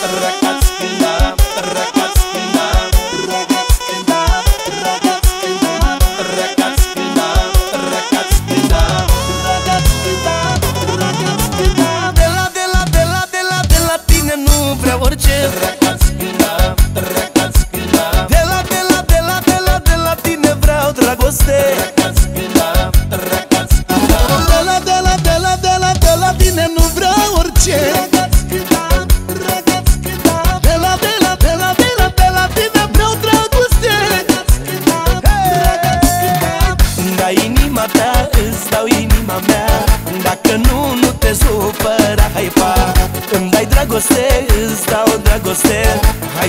Rack.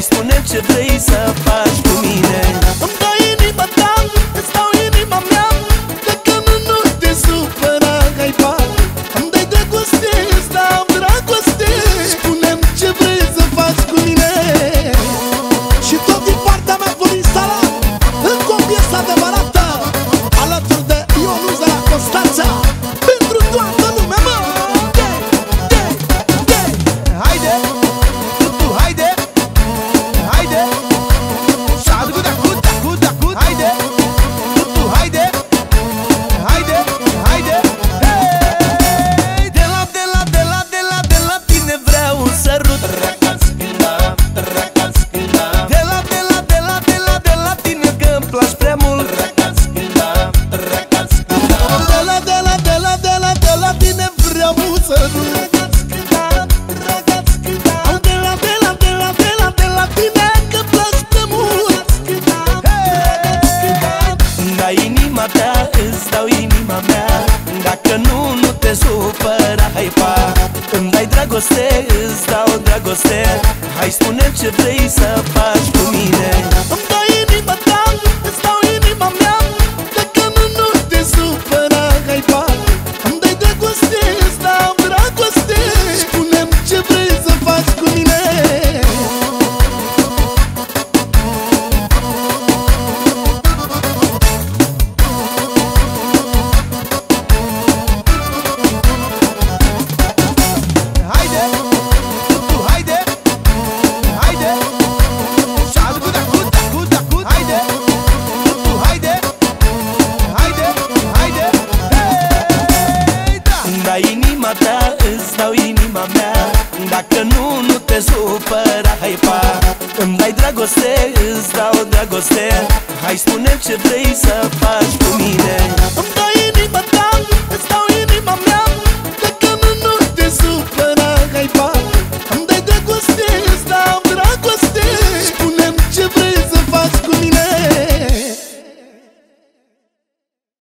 spune ce vrei să faci cu mine. inima ta Îți dau inima mea. Dacă nu, nu te supăra, hai pa. Îmi dai dragoste, îți dau dragoste. Hai spune ce vrei să faci cu mine. Că nu, nu te supăra, hai pa. Îmi dai dragoste, îți dau dragoste. Hai spune ce vrei să faci cu mine. Îmi dai inima ta, îți dau